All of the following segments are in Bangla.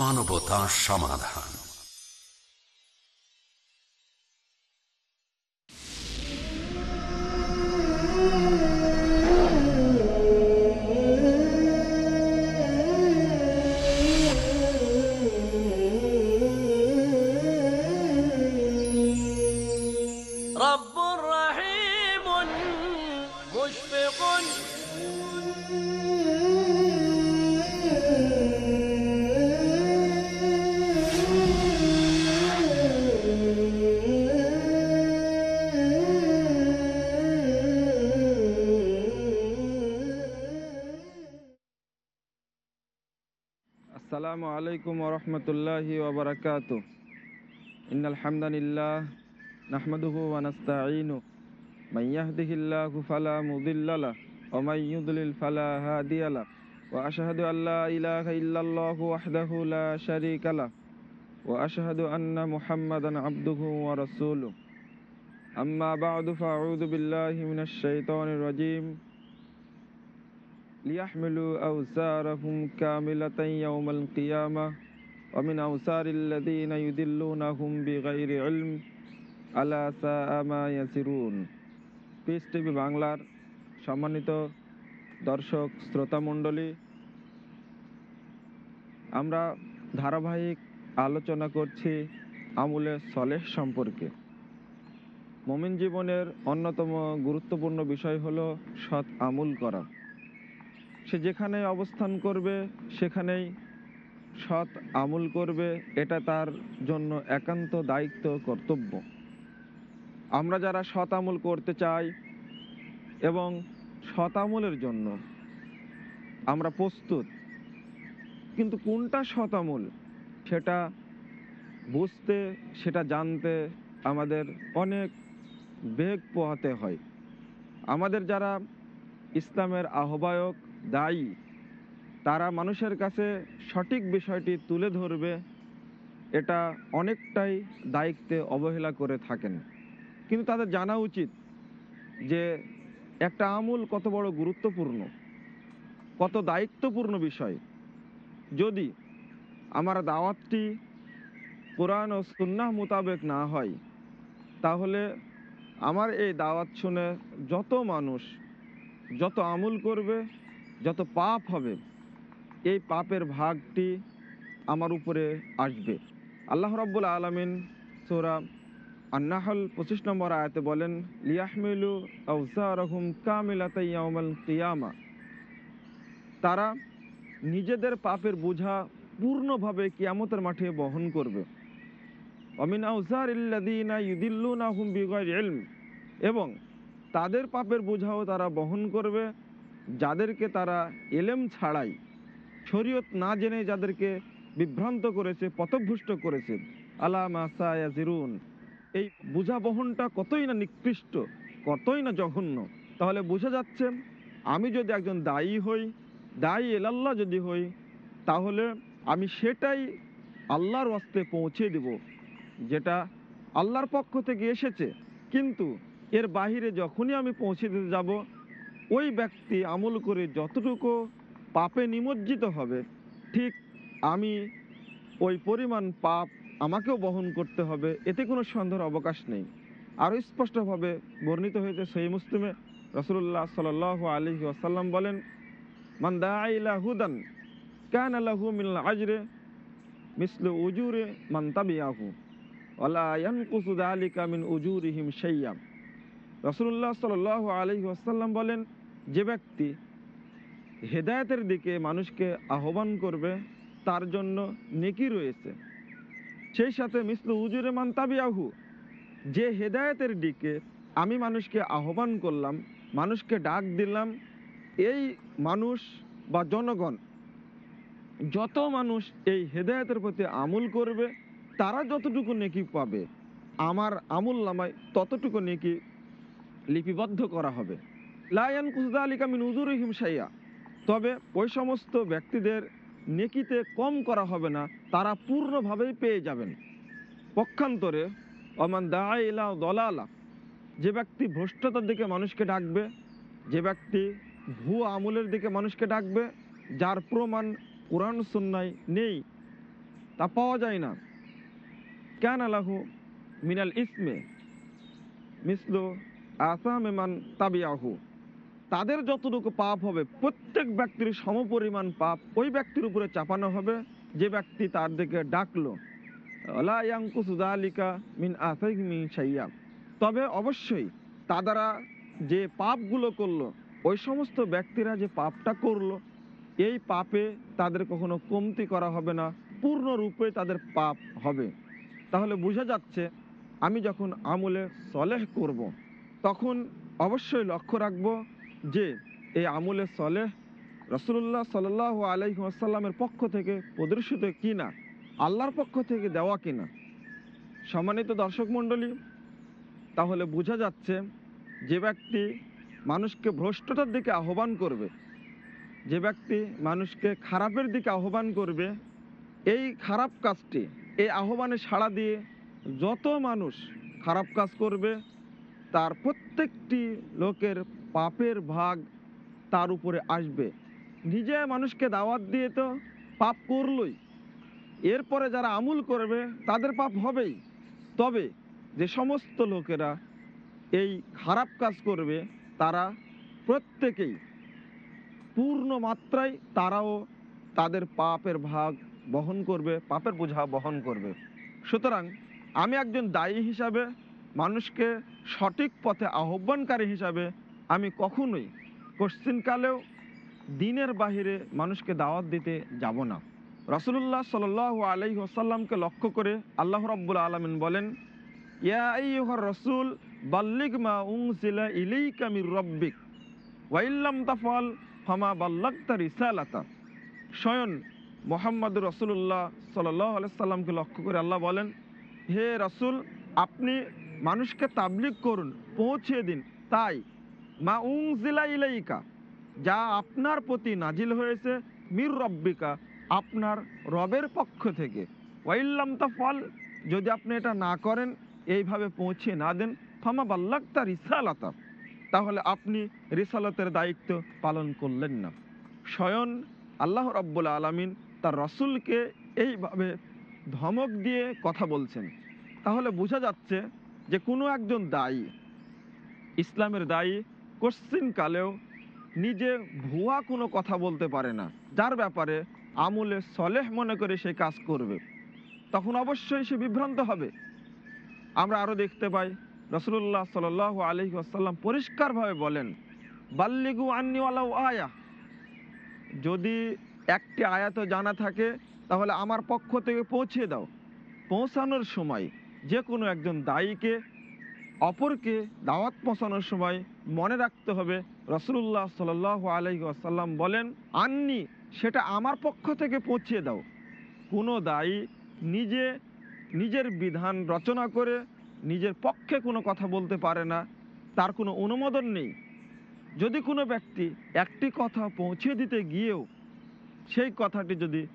মানবতা সমাধান। আসসালামু আলাইকুম ওরহমতুল্লাহি ওবরাকাত ইন আলহামদুলিল্লাহ নাহমাদুহু ওয়া নাস্তাঈনু মান ইয়াহদিহিল্লাহু ফালা মুদিল্লালা ওয়া মান ইউদলিল ফালা হাদিয়ালা ওয়া আশহাদু আল্লা ইলাহা ইল্লাল্লাহু ওয়াহদাহু লা শারীকা লা ওয়া আশহাদু আন্না মুহাম্মাদান আবদুহু ওয়া রাসূলুহু আম্মা বা'দু ফাআউযু বিল্লাহি মিনাশ শাইতানির রাজীম الشيطان الرجيم ليحملوا أوزارهم كاملة يوم القيامة ومن أوزار الذين يدلونهم بغير علم ألا ساء ما يسرون পিস টিভি বাংলার সম্মানিত দর্শক শ্রোতা মণ্ডলী আমরা ধারাবাহিক আলোচনা করছি আমুলের সলেহ সম্পর্কে মমিন জীবনের অন্যতম গুরুত্বপূর্ণ বিষয় হলো সৎ আমুল করা সে যেখানে অবস্থান করবে, সেখানেই সৎ আমল করবে, এটা তার জন্য একান্ত দায়িত্ব, কর্তব্য। আমরা যারা সৎ আমল করতে চাই এবং সৎ আমলের জন্য আমরা প্রস্তুত, কিন্তু কোনটা সৎ আমল সেটা বুঝতে, সেটা জানতে আমাদের অনেক বেগ পোহাতে হয়। আমাদের যারা ইসলামের আহ্বায়ক দায়ী। তারা মানুষের কাছে সঠিক বিষয়টি তুলে ধরবে, এটা অনেকটাই দায়িত্বে অবহেলা করে থাকেন। কিন্তু তাদের জানা উচিত যে একটা আমূল কত বড় গুরুত্বপূর্ণ, কত দায়িত্বপূর্ণ বিষয়। যদি আমার দাওয়াতটি কোরআন ও সুন্নাহ মোতাবেক না হয়, তাহলে আমার এই দাওয়াত শুনে যত মানুষ যত আমল করবে যত পাপ হবে, এই পাপের ভাগটি আমার উপরে আসবে। আল্লাহ রব্বুল আলমিন সোরা আন্নাহল পঁচিশ নম্বর আয়াতে বলেন, লিয়াহমিলু আউসারহুম কামিলাতাইয়াউমাল কিয়ামা। তারা নিজেদের পাপের বোঝা পূর্ণভাবে কিয়ামতের মাঠে বহন করবে। অমিন আউসার ইল্লাদিনা ইউদিল্লুনাহুম বিগয়র ইলম। এবং তাদের পাপের বোঝাও তারা বহন করবে। যাদেরকে তারা এলেম ছাড়াই শরীয়ত না জেনে যাদেরকে বিভ্রান্ত করেছে, পথভ্রষ্ট করেছে, আলা মাসায়াজিরুন এই বোঝা বহনটা কতই না নিকৃষ্ট, কতই না জঘন্য। তাহলে বোঝা যাচ্ছে, আমি যদি একজন দায়ী হই, দায়ী এলাল্লাহ যদি হই, তাহলে আমি সেটাই আল্লাহর ওয়াস্তে পৌঁছে দেব, যেটা আল্লাহর পক্ষ থেকে এসেছে। কিন্তু এর বাহিরে যখনই আমি পৌঁছে দিতে যাব ওই ব্যক্তি আমল করে যতটুকু পাপে নিমজ্জিত হবে, ঠিক আমি ওই পরিমাণ পাপ আমাকেও বহন করতে হবে, এতে কোনো সন্দেহের অবকাশ নেই। আরও স্পষ্টভাবে বর্ণিত হয়েছে সেই মুসলিমে রসুল্লাহ সাল আলী আসাল্লাম বলেন, মান দাইলা হুদান, কান আল্লাহু মিল আজরে মিসলু উজুরে মান তাবিয়াহু ওলা ইয়ানকুসু যালিকা মিন উজুরিহিম শাইয়্যা রসুল্লাহ সাল আলহি আসাল্লাম বলেন যে ব্যক্তি হেদায়তের দিকে মানুষকে আহ্বান করবে, তার জন্য নেকি রয়েছে। সেই সাথে মিসলু উজুরে মান্তাবিয়াহু যে হেদায়তের দিকে আমি মানুষকে আহ্বান করলাম, মানুষকে ডাক দিলাম, এই মানুষ বা জনগণ, যত মানুষ এই হেদায়তের প্রতি আমল করবে, তারা যতটুকু নেকি পাবে, আমার আমুল নামায় ততটুকু নেকি লিপিবদ্ধ করা হবে। লায়ন কুসদা আলিকা মিন উজুরহিম সাইয়া তবে ওই সমস্ত ব্যক্তিদের নেকিতে কম করা হবে না, তারা পূর্ণভাবেই পেয়ে যাবেন। পক্ষান্তরে অমান দাইলা দলালা, যে ব্যক্তি ভ্রষ্টতার দিকে মানুষকে ডাকবে, যে ব্যক্তি ভুয়া আমলের দিকে মানুষকে ডাকবে, যার প্রমাণ কোরআন সন্ন্যায় নেই, তা পাওয়া যায় না। কেন আলাহু মিনাল ইসমে, মিসলু আসামেমান তাবিয়াহু তাদের যতটুকু পাপ হবে, প্রত্যেক ব্যক্তির সমপরিমাণ পাপ ওই ব্যক্তির উপরে চাপানো হবে, যে ব্যক্তি তার দিকে ডাকলো মিন তবে অবশ্যই তা দ্বারা যে পাপগুলো করল, ওই সমস্ত ব্যক্তিরা যে পাপটা করল, এই পাপে তাদের কখনো কমতি করা হবে না, পূর্ণরূপে তাদের পাপ হবে তাহলে বোঝা যাচ্ছে, আমি যখন আমলে সলেহ করব। তখন অবশ্যই লক্ষ্য রাখব যে এই আমলে সলেহ রসুল্লাহ সাল আলাইসাল্লামের পক্ষ থেকে প্রদর্শিত কিনা, আল্লাহর পক্ষ থেকে দেওয়া কিনা, সম্মানিত দর্শক মণ্ডলী, তাহলে বোঝা যাচ্ছে যে ব্যক্তি মানুষকে ভ্রষ্টতার দিকে আহ্বান করবে, যে ব্যক্তি মানুষকে খারাপের দিকে আহ্বান করবে, এই খারাপ কাজটি, এই আহ্বানে সাড়া দিয়ে যত মানুষ খারাপ কাজ করবে, তার প্রত্যেকটি লোকের পাপের ভাগ তার উপরে আসবে। নিজে মানুষকে দাওয়াত দিয়ে তো পাপ করলই। এরপরে যারা আমুল করবে, তাদের পাপ হবেই। তবে যে সমস্ত লোকেরা এই খারাপ কাজ করবে, তারা প্রত্যেকেই পূর্ণ মাত্রায় তারাও তাদের পাপের ভাগ বহন করবে, পাপের বোঝা বহন করবে। সুতরাং আমি একজন দায়ী হিসাবে, মানুষকে সঠিক পথে আহ্বানকারী হিসাবে আমি কখনোই কোশ্চিনকালেও দিনের বাহিরে মানুষকে দাওয়াত দিতে যাব না। রসুল্লাহ সাল আলহি আসাল্লামকে লক্ষ্য করে আল্লাহ রব্বুল আলমিন বলেন, ইয়া আইয়ুহার রসুল, বাল্লিগ মা উনজিলা ইলাইকা মির রব্বিক ওয়াইল্লাম তাফাল ফামা বাল্লাগতা রিসালাতা। স্বয়ং মোহাম্মদ রসুল্লাহ সাল্লাহ সাল্লামকে লক্ষ্য করে আল্লাহ বলেন, হে রসুল, আপনি মানুষকে তাবলিগ করুন, পৌঁছে দিন। তাই মা উংজিলা ইলাইকা, যা আপনার প্রতি নাজিল হয়েছে মির রব্বিকা, আপনার রবের পক্ষ থেকে। ওয়াইল্লাম ফল, যদি আপনি এটা না করেন, এইভাবে পৌঁছে না দেন, ফামা বাল্লাগতা রিসালাতা, তাহলে আপনি রিসালতের দায়িত্ব পালন করলেন না। স্বয়ং আল্লাহ রব্বুল আলমিন তার রসুলকে এইভাবে ধমক দিয়ে কথা বলছেন। তাহলে বোঝা যাচ্ছে যে কোনো একজন দায়ী, ইসলামের দায়ী কোশ্চিন কালেও নিজে ভুয়া কোনো কথা বলতে পারে না। যার ব্যাপারে আমলে সলেহ মনে করে সে কাজ করবে। তখন অবশ্যই সে বিভ্রান্ত হবে। আমরা আরও দেখতে পাই রসুল্লাহ সাল আলহি আসাল্লাম পরিষ্কারভাবে বলেন, বাল্লিগু আন্নিওয়ালাউ আয়া। যদি একটি আয়াত জানা থাকে, তাহলে আমার পক্ষ থেকে পৌঁছে দাও। পৌঁছানোর সময় যে কোনো একজন দায়ীকে অপরকে দাওয়াত পৌঁছানোর সময় মনে রাখতে হবে রসুল্লাহ সাল আলহি আসাল্লাম বলেন, আননি, সেটা আমার পক্ষ থেকে পৌঁছিয়ে দাও। কোনো দায়ী নিজে নিজের বিধান রচনা করে নিজের পক্ষে কোনো কথা বলতে পারে না, তার কোনো অনুমোদন নেই। যদি কোনো ব্যক্তি একটি কথা পৌঁছে দিতে গিয়েও সেই কথাটি যদি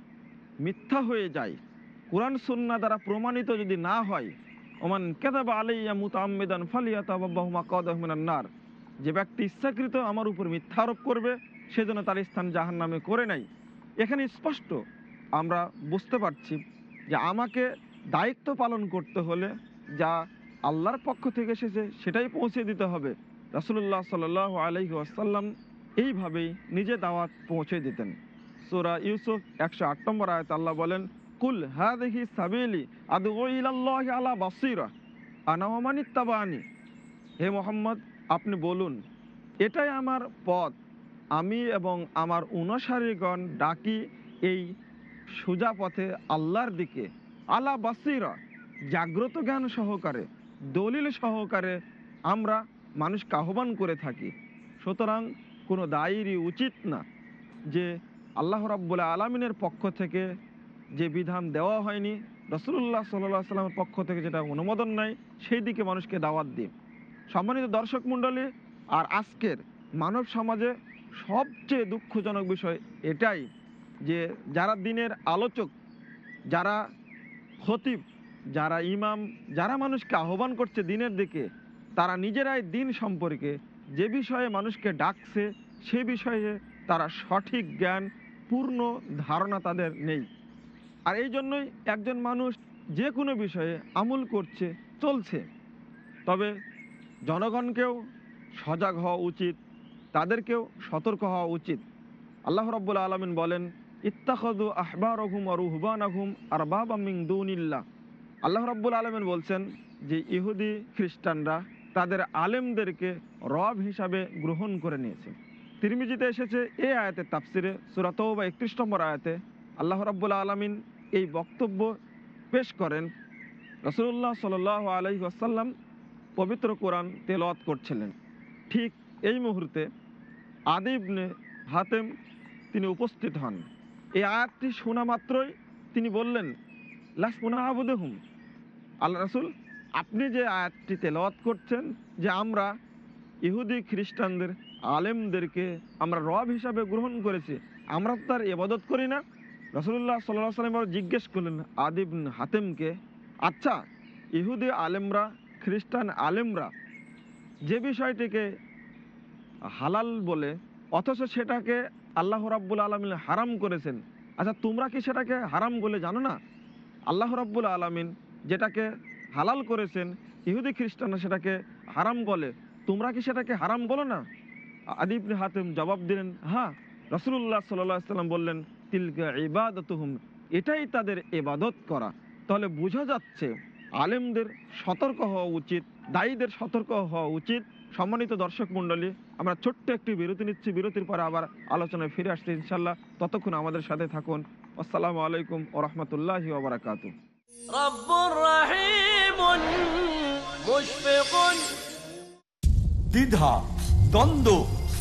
মিথ্যা হয়ে যায়, কোরআন সন্না দ্বারা প্রমাণিত যদি না হয় ওমান কেদাবা আলাইয়া মুতাম্মেদান ফালিয়া তাবাহুমা কদহমিনান্নার যে ব্যক্তি ইচ্ছাকৃত আমার উপর মিথ্যা আরোপ করবে সেজন্য তার স্থান জাহান নামে করে নাই। এখানে স্পষ্ট, আমরা বুঝতে পারছি যে আমাকে দায়িত্ব পালন করতে হলে যা আল্লাহর পক্ষ থেকে এসেছে, সেটাই পৌঁছে দিতে হবে। রাসুল্লাহ সাল আলহি আসাল্লাম এইভাবেই নিজে দাওয়াত পৌঁছে দিতেন। সোরা ইউসুফ একশো আট নম্বর আয়ত আল্লাহ বলেন কুল দেখি সাবেলি আদু আলা বাসিরা আনামানিত্তাবানি হে মোহাম্মদ, আপনি বলুন, এটাই আমার পথ। আমি এবং আমার অনুসারীগণ ডাকি এই সোজা পথে আল্লাহর দিকে। আলা বাসিরা, জাগ্রত জ্ঞান সহকারে, দলিল সহকারে আমরা মানুষকে আহ্বান করে থাকি। সুতরাং কোনো দায়েরই উচিত না যে আল্লাহ রাব্বুল আলমিনের পক্ষ থেকে যে বিধান দেওয়া হয়নি রসুল্লাহ সাল্লাহ সাল্লামের পক্ষ থেকে যেটা অনুমোদন নাই, সেই দিকে মানুষকে দাওয়াত দিই সম্মানিত দর্শক মণ্ডলী, আর আজকের মানব সমাজে সবচেয়ে দুঃখজনক বিষয় এটাই যে যারা দিনের আলোচক, যারা খতিব, যারা ইমাম, যারা মানুষকে আহ্বান করছে দিনের দিকে, তারা নিজেরাই দিন সম্পর্কে যে বিষয়ে মানুষকে ডাকছে, সে বিষয়ে তারা সঠিক জ্ঞান, পূর্ণ ধারণা তাদের নেই। আর এই জন্যই একজন মানুষ যে কোনো বিষয়ে আমল করছে, চলছে। তবে জনগণকেও সজাগ হওয়া উচিত, তাদেরকেও সতর্ক হওয়া উচিত। আল্লাহ রব্বুল আলমিন বলেন ইত্তাখদু আহবার আহুম আরুহবান আহুম আর বাবামিং দুনিল্লা আল্লাহ রব্বুল আলমিন বলছেন যে, ইহুদি খ্রিস্টানরা তাদের আলেমদেরকে রব হিসাবে গ্রহণ করে নিয়েছে। তিরমিজিতে এসেছে এই আয়াতের তাফসিরে সুরাত বা একত্রিশ নম্বর আয়াতে আল্লাহ রব্বুল আলমিন এই বক্তব্য পেশ করেন রসুল্লাহ সাল আলহি আসাল্লাম পবিত্র কোরআন তেলাওয়াত করছিলেন। ঠিক এই মুহূর্তে আদিবনে হাতেম তিনি উপস্থিত হন। এই আয়াতটি শোনা মাত্রই তিনি বললেন লাস পুনা আবুদেহুম। আল্লাহ রাসুল, আপনি যে আয়াতটি তেলাওয়াত করছেন যে আমরা ইহুদি খ্রিস্টানদের আলেমদেরকে আমরা রব হিসাবে গ্রহণ করেছি, আমরা তার এবাদত করি না। রসুল্লাহ সাল্লাহ সাল্লাম জিজ্ঞেস করলেন আদিব হাতেমকে আচ্ছা ইহুদি আলেমরা, খ্রিস্টান আলেমরা যে বিষয়টিকে হালাল বলে, অথচ সেটাকে আল্লাহ রাব্বুল আলমিন হারাম করেছেন আচ্ছা তোমরা কি সেটাকে হারাম বলে জানো না? আল্লাহ রাব্বুল আলমিন যেটাকে হালাল করেছেন, ইহুদি খ্রিস্টানরা সেটাকে হারাম বলে, তোমরা কি সেটাকে হারাম বলো না? আদিবনে হাতেম জবাব দিলেন হ্যাঁ রসুল্লাহ সাল্লাহ সাল্লাম বললেন তিলকা ইবাদতহুম এটাই তাদের এবাদত করা। তাহলে বোঝা যাচ্ছে আলেমদের সতর্ক হওয়া উচিত দায়ীদের সতর্ক হওয়া উচিত। সম্মানিত দর্শক মন্ডলী আমরা ছোট্ট একটি বিরতি নিচ্ছি। বিরতির পরে আবার আলোচনায় ফিরে আসছি ইনশাল্লাহ ততক্ষণ আমাদের সাথে থাকুন। আসসালামু আলাইকুম ও রহমতুল্লাহ দ্বিধা দ্বন্দ্ব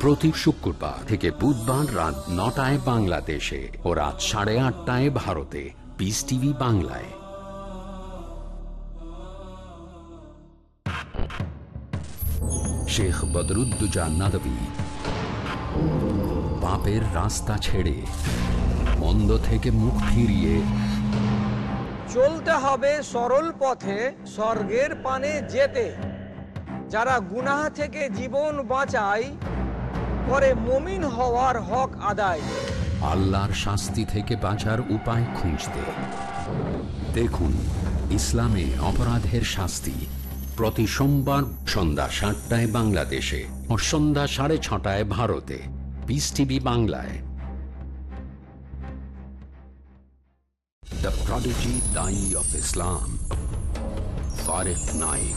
প্রতি শুক্রবার থেকে বুধবার রাত নটায় বাংলাদেশে ও রাত সাড়ে আটটায় ভারতে। পিস টিভি বাংলায়। শেখ বদরুদ্দুজা নদভী পাপের রাস্তা ছেড়ে মন্দ থেকে মুখ ফিরিয়ে। চলতে হবে সরল পথে, স্বর্গের পানে যেতে। যারা গুনাহ থেকে জীবন বাঁচায় করে মমিন হওয়ার হক আদায়। আল্লাহর শাস্তি থেকে বাঁচার উপায় খুঁজতে। দেখুন, ইসলামে অপরাধের শাস্তি প্রতি সোমবার সন্ধ্যা সাতটায় বাংলাদেশে ও সন্ধ্যা সাড়ে ছটায় ভারতে। পিস টিভি বাংলায়। দ্য প্রডিজি দাই of Islam ফারেক Naik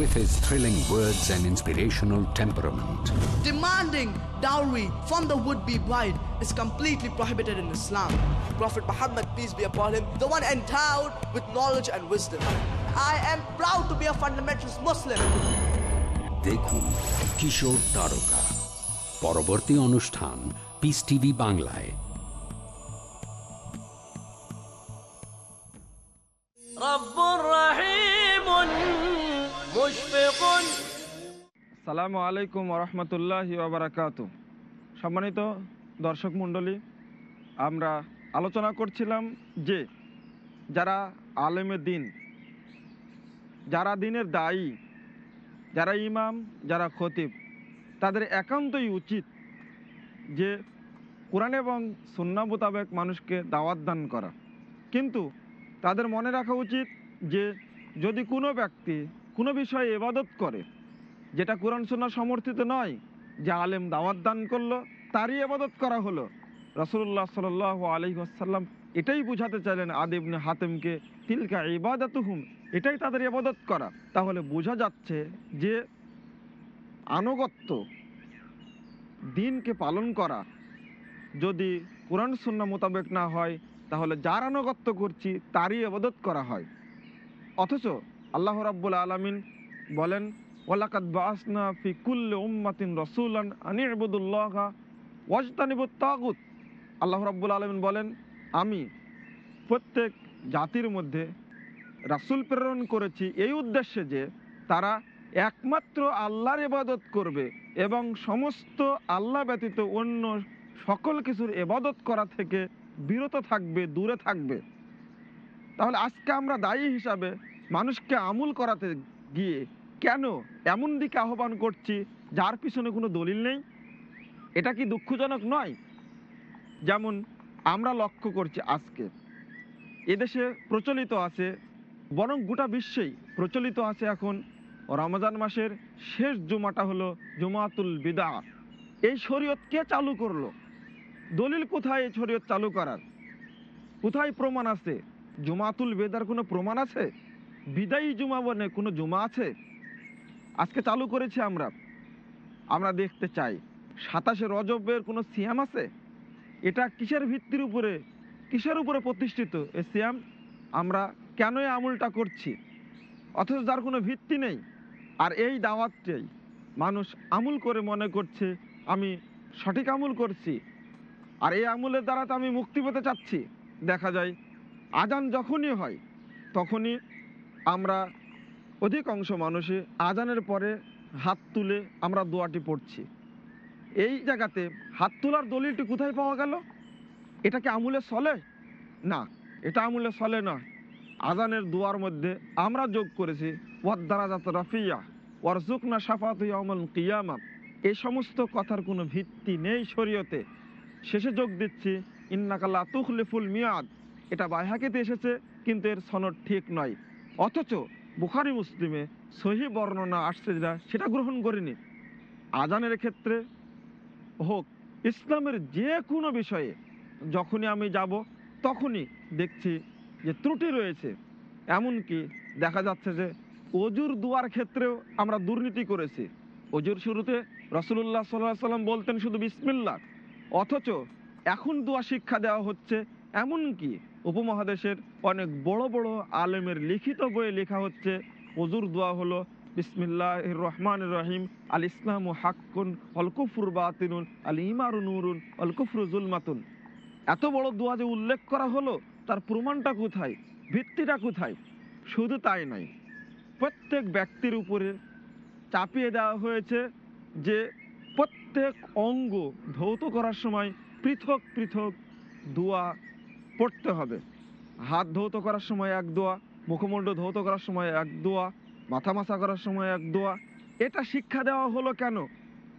With his thrilling words and inspirational temperament, Demanding dowry from the would-be bride is completely prohibited in Islam. Prophet Muhammad, peace be upon him, the one endowed with knowledge and wisdom. I am proud to be a fundamentalist Muslim. দেখুন কিশোর তারকা পরবর্তী অনুষ্ঠান পিস টিভি বাংলায় সালামু আলাইকুম রহমতুল্লাহ ওবরাকাত। সম্মানিত দর্শক মণ্ডলী, আমরা আলোচনা করছিলাম যে, যারা আলেমে দিন, যারা দিনের দায়ী, যারা ইমাম, যারা খতিব, তাদের একান্তই উচিত যে, কোরআন এবং সুন্না মোতাবেক মানুষকে দাওয়াত দান করা। কিন্তু তাদের মনে রাখা উচিত যে, যদি কোনো ব্যক্তি কোনো বিষয়ে এবাদত করে যেটা কোরআন সুন্না সমর্থিত নয়, যে আলেম দাওয়াত দান করল, তারই আবাদত করা হলো। রসুল্লাহ সাল আলহি আসাল্লাম এটাই বুঝাতে চাইলেন আদিবনে হাতেমকে, তিলকা ইবাদতুহুম এটাই তাদের ইবাদত করা। তাহলে বোঝা যাচ্ছে যে আনুগত্য দিনকে পালন করা যদি কোরআন সুন্না মোতাবেক না হয়, তাহলে যার আনুগত্য করছি, তারই আবাদত করা হয়। অথচ আল্লাহ রাব্বুল আলমিন বলেন ওয়ালাকাত বাসনা ফি কুল্লি উম্মাতিন রসুলান আনি ইবুদুল্লাহ ওয়াজতানিবুত তাগুত। আল্লাহ রাব্বুল আলমিন বলেন, আমি প্রত্যেক জাতির মধ্যে রাসূল প্রেরণ করেছি এই উদ্দেশ্যে যে তারা একমাত্র আল্লাহর ইবাদত করবে এবং সমস্ত আল্লাহ ব্যতীত অন্য সকল কিছুর এবাদত করা থেকে বিরত থাকবে, দূরে থাকবে। তাহলে আজকে আমরা দায়ী হিসাবে মানুষকে আমূল করাতে গিয়ে কেন? এমন দিকে আহ্বান করছি, যার পিছনে কোনো দলিল নেই। এটা কি দুঃখজনক নয়? যেমন আমরা লক্ষ্য করছি আজকে, এদেশে প্রচলিত আছে, বরং গোটা বিশ্বেই প্রচলিত আছে এখন রমজান মাসের শেষ জুমাটা হলো জুমাতুল বিদা এই শরীয়ত কে চালু করল? দলিল কোথায় এই শরীয়ত চালু করার? কোথায় প্রমাণ আছে? জুমাতুল বেদার কোনো প্রমাণ আছে? বিদায়ী জুমা বনে কোনো জুমা আছে? আজকে চালু করেছি আমরা। আমরা দেখতে চাই, সাতাশে রজবের কোনো সিয়াম আছে? এটা কিসের ভিত্তির উপরে, কিসের উপরে প্রতিষ্ঠিত এ সিয়াম? আমরা কেন আমলটা করছি? অথচ যার কোনো ভিত্তি নেই, আর এই দাওয়াতটাই মানুষ আমুল করে মনে করছে, আমি সঠিক আমুল করছি। আর এই আমলের দ্বারা তো আমি মুক্তি পেতে চাচ্ছি। দেখা যায়, আজান যখনই হয়, তখনই আমরা অধিকাংশ মানুষে আজানের পরে হাত তুলে আমরা দোয়াটি পড়ছি। এই জায়গাতে হাত তোলার দলিলটি কোথায় পাওয়া গেল? এটা কি আমুলে সলে? না, এটা আমুলে সলে না আজানের দোয়ার মধ্যে আমরা যোগ করেছি, ওয়াদ্দারাজাত রাফিয়া ওয়ারজুকনা সাফাত ইয়াউমাল কিয়ামা এই সমস্ত কথার কোনো ভিত্তি নেই শরীয়তে। শেষে যোগ দিচ্ছি ইন্নাকাল্লা তুখলিফুল মিয়াদ। এটা বাইহাকিতে এসেছে, কিন্তু এর সনদ ঠিক নয়। অথচ বুখারি মুসলিমে সহি বর্ণনা আসছে যেটা সেটা গ্রহণ করিনি। আজানের ক্ষেত্রে হোক, ইসলামের যে কোনো বিষয়ে যখনই আমি যাব, তখনই দেখছি যে ত্রুটি রয়েছে। এমনকি দেখা যাচ্ছে যে অজুর দুয়ার ক্ষেত্রেও আমরা দুর্নীতি করেছি। অজুর শুরুতে রসুল্লাহ সাল্লাহ সাল্লাম বলতেন শুধু বিসমিল্লা অথচ এখন দোয়া শিক্ষা দেওয়া হচ্ছে এমনকি উপমহাদেশের অনেক বড় বড় আলেমের লিখিত বইয়ে লেখা হচ্ছে অজুর দোয়া হলো বিসমিল্লাহ রহমান রহিম আল ইসলাম হাক্কুন অল কুফরুর বাতিনুন আল ইমারু নুরুন অলকুফরু জুলমাতুন। এত বড় দোয়া যে উল্লেখ করা হলো, তার প্রমাণটা কোথায়? ভিত্তিটা কোথায়? শুধু তাই নয়, প্রত্যেক ব্যক্তির উপরে চাপিয়ে দেওয়া হয়েছে যে প্রত্যেক অঙ্গ ধৌত করার সময় পৃথক পৃথক দোয়া পড়তে হবে। হাত ধৌত করার সময় এক দোয়া মুখমণ্ড ধৌত করার সময় এক দোয়া, মাথা মাথা করার সময় এক দোয়া। এটা শিক্ষা দেওয়া হলো কেন?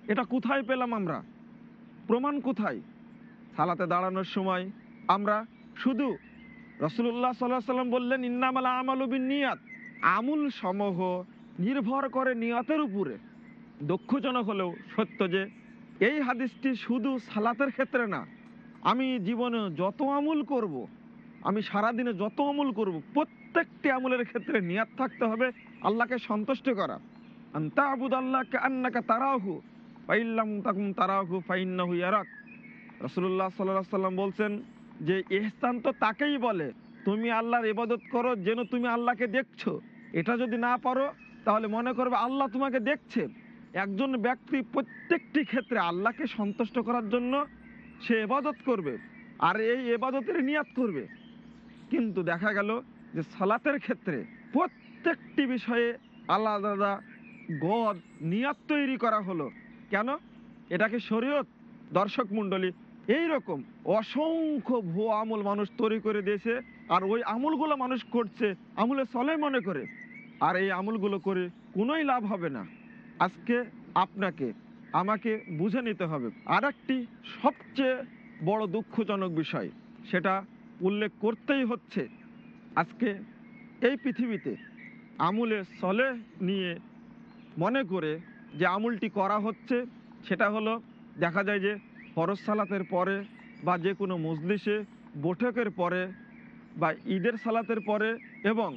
এটা কোথায় পেলাম আমরা? প্রমাণ কোথায়? সালাতে দাঁড়ানোর সময় আমরা শুধু রসুল্লাহ সাল্লাহ সাল্লাম বললেন, ইন্নামালা আমালুবিন নিয়াত আমুল সমূহ নির্ভর করে নিয়তের উপরে। দক্ষজনক হলেও সত্য যে, এই হাদিসটি শুধু সালাতের ক্ষেত্রে না আমি জীবনে যত আমুল করব। আমি সারাদিনে যত আমুল করব, প্রত্যেকটি আমুলের ক্ষেত্রে নিয়াত থাকতে হবে আল্লাহকে সন্তুষ্ট করা। আন্তা আবুদ আল্লাহকে আন্নাকে তারাহু, ফাইল্লাম তাকুম তারাহু ফাইন্নাহু ইয়ারাক। রসুল্লাহ সাল্লাহ সাল্লাম বলছেন যে এহসান তো তাকেই বলে, তুমি আল্লাহর ইবাদত করো যেন তুমি আল্লাহকে দেখছ। এটা যদি না পারো, তাহলে মনে করবে আল্লাহ তোমাকে দেখছে। একজন ব্যক্তি প্রত্যেকটি ক্ষেত্রে আল্লাহকে সন্তুষ্ট করার জন্য সে এবাদত করবে, আর এই এবাদতের নিয়াত করবে। কিন্তু দেখা গেল যে সালাতের ক্ষেত্রে প্রত্যেকটি বিষয়ে আলাদা গদ, নিয়াত তৈরি করা হলো। কেন? এটাকে শরীয়ত, দর্শক মণ্ডলী এইরকম অসংখ্য ভুয়ো আমল মানুষ তৈরি করে দিয়েছে, আর ওই আমলগুলো মানুষ করছে আমলে চলে মনে করে। আর এই আমলগুলো করে কোনোই লাভ হবে না। আজকে আপনাকে আমাকে বুঝে নিতে হবে। আর একটি সবচেয়ে বড় দুঃখজনক বিষয়, সেটা উল্লেখ করতেই হচ্ছে, আজকে এই পৃথিবীতে আমুলে সলে নিয়ে মনে করে যে আমুলটি করা হচ্ছে, সেটা হলো দেখা যায় যে ফরজ সালাতের পরে বা যে কোনো মজলিসে, বৈঠকের পরে বা ঈদের সালাতের পরে এবং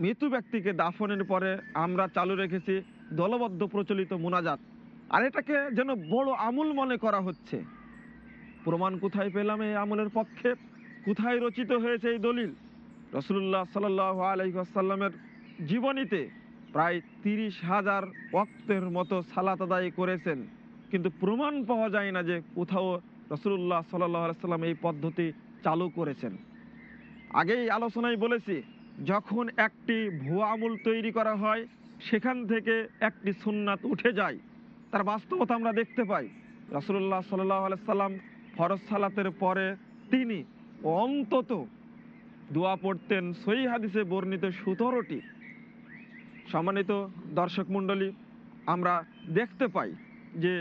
মৃত ব্যক্তিকে দাফনের পরে আমরা চালু রেখেছি দলবদ্ধ প্রচলিত মোনাজাত। আর এটাকে যেন বড় আমূল মনে করা হচ্ছে। প্রমাণ কোথায় পেলাম এই আমলের পক্ষে? কোথায় রচিত হয়েছে এই দলিল? রসুল্লাহ সাল আলহিহাসাল্লামের জীবনীতে প্রায় তিরিশ হাজার ওয়াক্তের মতো সালাত আদায় করেছেন। কিন্তু প্রমাণ পাওয়া যায় না যে কোথাও রসুল্লাহ সাল্লাহ সাল্লাম এই পদ্ধতি চালু করেছেন। আগেই আলোচনায় বলেছি, যখন একটি ভুয়া আমূল তৈরি করা হয়, সেখান থেকে একটি সুন্নাত উঠে যায়। তার বাস্তবতা আমরা দেখতে পাই। রসুল্লাহ সাল্লাহ সাল্লাম ফরজ সালাতের পরে তিনি অন্তত দোয়া পড়তেন সই হাদিসে বর্ণিত সতেরোটি। সম্মানিত দর্শক মণ্ডলী, আমরা দেখতে পাই যে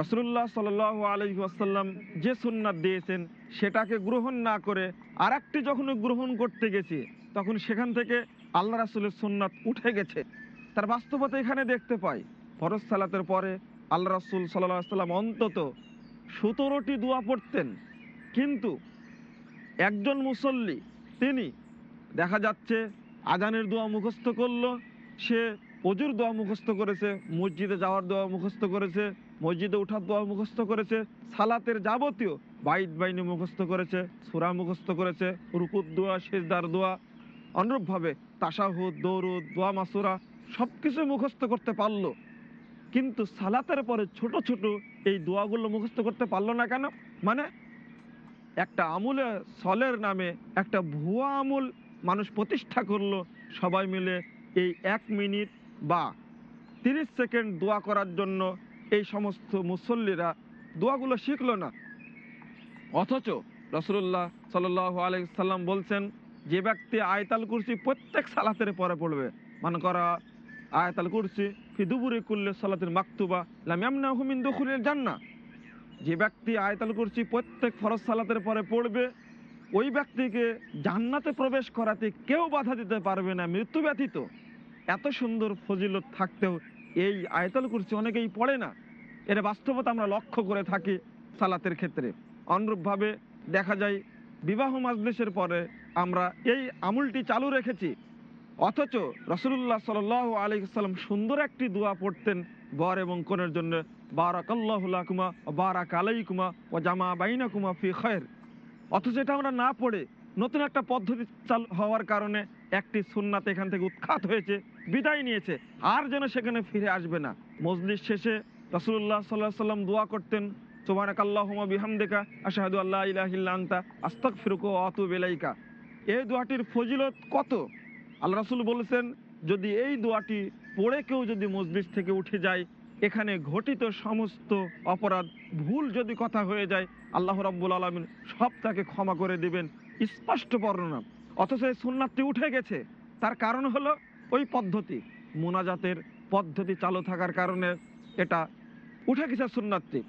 রসুল্লাহ সাল আলহি আসাল্লাম যে সুন্নাত দিয়েছেন, সেটাকে গ্রহণ না করে আর একটি যখন গ্রহণ করতে গেছি, তখন সেখান থেকে আল্লাহ রাসুলের সুন্নাত উঠে গেছে। তার বাস্তবতা এখানে দেখতে পাই। ফরজ সালাতের পরে আল্লাহ রাসুল সাল্লাহ সাল্লাম অন্তত সতেরোটি দোয়া পড়তেন। কিন্তু একজন মুসল্লি, তিনি দেখা যাচ্ছে আজানের দোয়া মুখস্থ করল, সে অজুর দোয়া মুখস্থ করেছে, মসজিদে যাওয়ার দোয়া মুখস্থ করেছে, মসজিদে ওঠার দোয়া মুখস্থ করেছে, সালাতের যাবতীয় বাইদ বাইনি মুখস্থ করেছে, সুরা মুখস্থ করেছে রুকুদ দোয়া শেষদার দোয়া, অনুরূপভাবে তাসাহুদ দৌরুদ, দোয়া, মাসুরা সব কিছু মুখস্থ করতে পারল। কিন্তু সালাতের পরে ছোট ছোট এই দোয়াগুলো মুখস্থ করতে পারল না কেন? মানে একটা আমুলে সলের নামে একটা ভুয়া আমুল মানুষ প্রতিষ্ঠা করল সবাই মিলে এই এক মিনিট বা তিরিশ সেকেন্ড দোয়া করার জন্য এই সমস্ত মুসল্লিরা দোয়াগুলো শিখলো না। অথচ রসুল্লাহ সাল আলাইসাল্লাম বলছেন, যে ব্যক্তি আয়তাল কুরসি প্রত্যেক সালাতের পরে পড়বে মানে করা আয়তাল কুরসি ফিদুবুরি কুল্লে সালাতের মাকতুবা লামিয়ামনা হুমিন দুখুলের জান্না যে ব্যক্তি আয়তাল করছি প্রত্যেক ফরজ সালাতের পরে পড়বে, ওই ব্যক্তিকে জান্নাতে প্রবেশ করাতে কেউ বাধা দিতে পারবে না, মৃত্যু ব্যতীত। এত সুন্দর ফজিলত থাকতেও এই আয়তাল কুরসি অনেকেই পড়ে না। এর বাস্তবতা আমরা লক্ষ্য করে থাকি সালাতের ক্ষেত্রে। অনুরূপভাবে দেখা যায়, বিবাহ মাজলিসের পরে আমরা এই আমুলটি চালু রেখেছি। অথচ রসুল্লাহ সাল আলী সাল্লাম সুন্দর একটি দোয়া পড়তেন বর এবং কনের জন্য বারাকাল্লাহুল্লাকুমা বারাক আলাইকুমা ও জামা বাইনাকুমা ফি খয়ের। অথচ এটা আমরা না পড়ে নতুন একটা পদ্ধতি চালু হওয়ার কারণে একটি সুন্নাত এখান থেকে উৎখাত হয়েছে, বিদায় নিয়েছে, আর যেন সেখানে ফিরে আসবে না। মজলিস শেষে রসুল্লাহ সাল্লাহ সাল্লাম দোয়া করতেন সোমানাক আল্লাহুমা বিহামদেকা আশাহাদু আল্লাহ ইলাহিল্লা আস্তাক ফিরুকু অতু বেলাইকা এই দোয়াটির ফজিলত কত? আল্লাহ রাসুল বলেছেন, যদি এই দোয়াটি পড়ে কেউ যদি মসজিদ থেকে উঠে যায়, এখানে ঘটিত সমস্ত অপরাধ, ভুল যদি কথা হয়ে যায়, আল্লাহ রাব্বুল আলমিন সব তাকে ক্ষমা করে দিবেন। স্পষ্ট বর্ণনা। অথচ এই সুন্নাতটি উঠে গেছে। তার কারণ হলো ওই পদ্ধতি। মোনাজাতের পদ্ধতি চালু থাকার কারণে এটা উঠে গেছে সুন্নাতটি।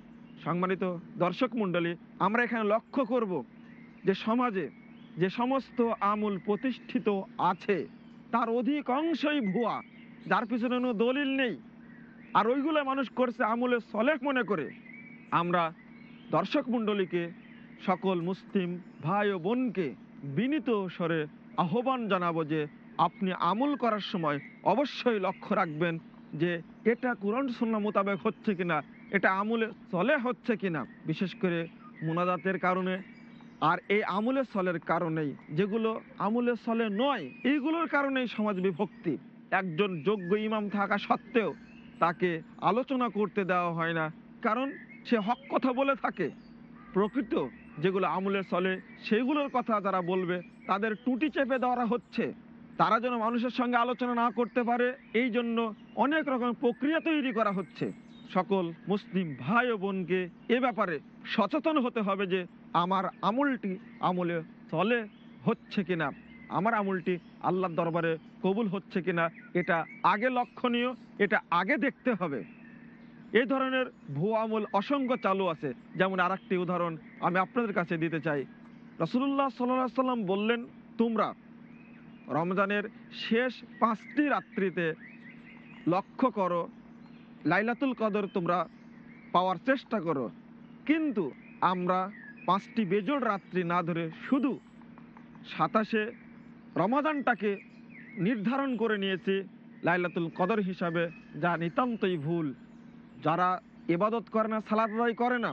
সম্মানিত দর্শক মণ্ডলী, আমরা এখানে লক্ষ্য করব যে সমাজে যে সমস্ত আমূল প্রতিষ্ঠিত আছে তার অধিকাংশই ভুয়া। যার পিছনে কোনো দলিল নেই। আর ওইগুলো মানুষ করছে আমলে সলেক মনে করে। আমরা দর্শক মণ্ডলীকে, সকল মুসলিম ভাই ও বোনকে বিনীত স্বরে আহ্বান জানাব যে আপনি আমল করার সময় অবশ্যই লক্ষ্য রাখবেন যে এটা কোরআন সুন্না মোতাবেক হচ্ছে কিনা, এটা আমলে চলে হচ্ছে কিনা। বিশেষ করে মোনাজাতের কারণে আর এই আমলের সলের কারণেই, যেগুলো আমলের সলে নয়, এইগুলোর কারণেই সমাজ বিভক্তি। একজন যোগ্য ইমাম থাকা সত্ত্বেও তাকে আলোচনা করতে দেওয়া হয় না, কারণ সে হক কথা বলে থাকে। প্রকৃত যেগুলো আমলের চলে সেইগুলোর কথা যারা বলবে, তাদের টুটি চেপে দেওয়া হচ্ছে। তারা যেন মানুষের সঙ্গে আলোচনা না করতে পারে এই জন্য অনেক রকম প্রক্রিয়া তৈরি করা হচ্ছে। সকল মুসলিম ভাই ও বোনকে এ ব্যাপারে সচেতন হতে হবে যে আমার আমলটি আমলে চলে হচ্ছে কিনা। আমার আমলটি আল্লাহর দরবারে কবুল হচ্ছে কিনা, এটা আগে লক্ষণীয়, এটা আগে দেখতে হবে। এই ধরনের ভুয়া আমল অসংখ্য চালু আছে। যেমন আর উদাহরণ আমি আপনাদের কাছে দিতে চাই। রসুল্লাহ সাল্লাহ সাল্লাম বললেন, তোমরা রমজানের শেষ পাঁচটি রাত্রিতে লক্ষ্য করো লাইলাতুল কদর তোমরা পাওয়ার চেষ্টা করো। কিন্তু আমরা পাঁচটি বেজোড় রাত্রি না ধরে শুধু সাতাশে রমাদানটাকে নির্ধারণ করে নিয়েছি লাইলাতুল কদর হিসাবে, যা নিতান্তই ভুল। যারা এবাদত করে না সালাদ আদায় করে না,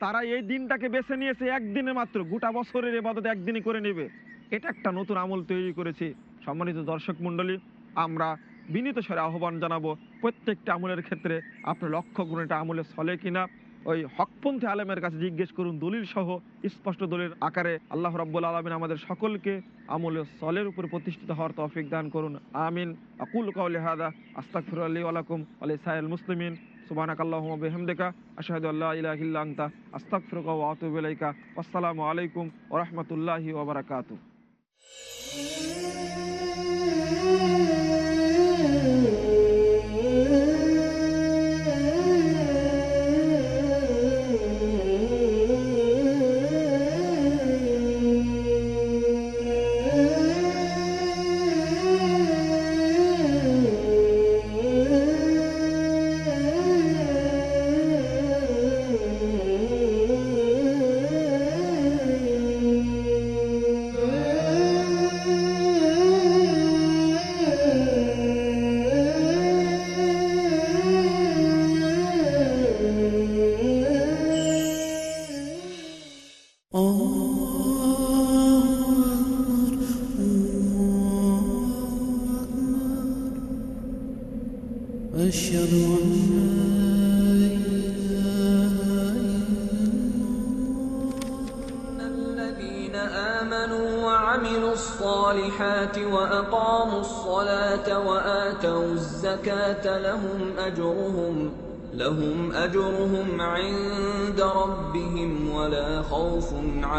তারা এই দিনটাকে বেছে নিয়েছে একদিনে মাত্র। গোটা বছরের এবাদত একদিনে করে নেবে। এটা একটা নতুন আমল তৈরি করেছি। সম্মানিত দর্শক মণ্ডলী, আমরা বিনীত স্বরে আহ্বান জানাব প্রত্যেকটা আমলের ক্ষেত্রে আপনি লক্ষ্য করুন এটা আমলে চলে কিনা। ওই হকপন্থী আলেমের কাছে জিজ্ঞেস করুন দলিল সহ স্পষ্ট দলিল আকারে আল্লাহ রাব্বুল আলমিন আমাদের সকলকে আমলে সলের উপর প্রতিষ্ঠিত হওয়ার তৌফিক দান করুন। আমিন। আকুল কাউলি হাদা আস্তাগফিরু আলী ওয়ালাকুম আলি সাইল মুসলিমিন। সুবহানাক আল্লাহুম্মা বিহামদিকা, আশহাদু আল্লা ইলাহা ইল্লা আনতা, আস্তাগফিরুকা ওয়া আতুবু ইলাইকা। আসসালামু আলাইকুম ওয়া রাহমাতুল্লাহি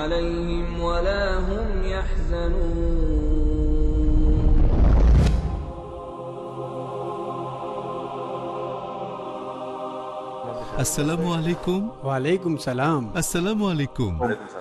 عليهم ولا هم يحزنون. السلام عليكم. وعليكم السلام. السلام عليكم. وعليكم السلام.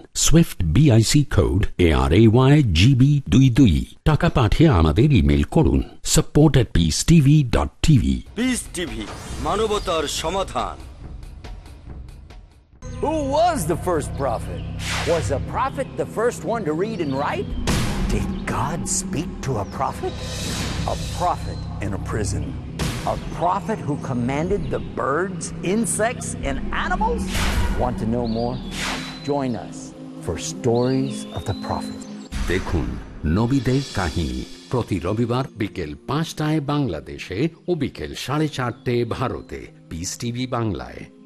SWIFT BIC code A R A Y GB দুই দুই টাকা পাঠিয়ে আমাদের ইমেল করুন support at Peace TV dot TV Peace TV মানবতার সমাধান Who was the first prophet? Was a prophet the first one to read and write? Did God speak to a prophet? A prophet in a prison. A prophet who commanded the birds, insects, and animals? Want to know more? Join us for Stories of the Prophet. দেখুন নবীদের কাহিনী। প্রতি রবিবার বিকেল পাঁচটায় বাংলাদেশে ও বিকেল সাড়ে চারটে ভারতে। পিস টিভি বাংলায়।